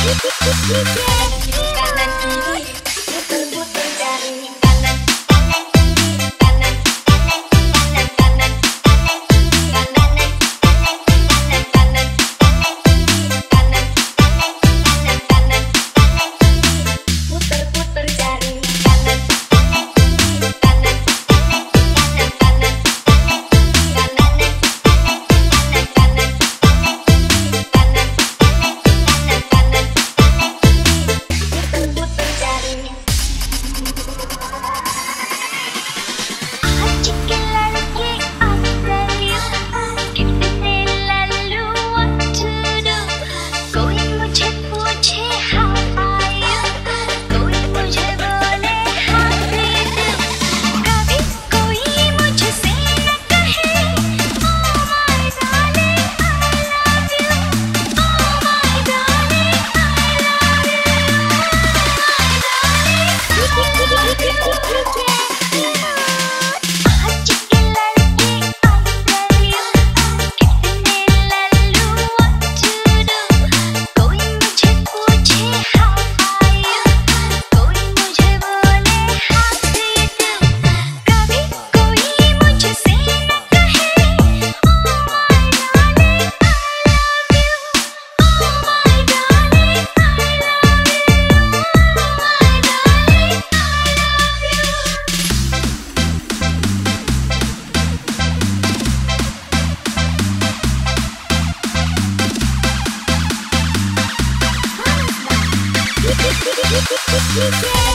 Kanan You.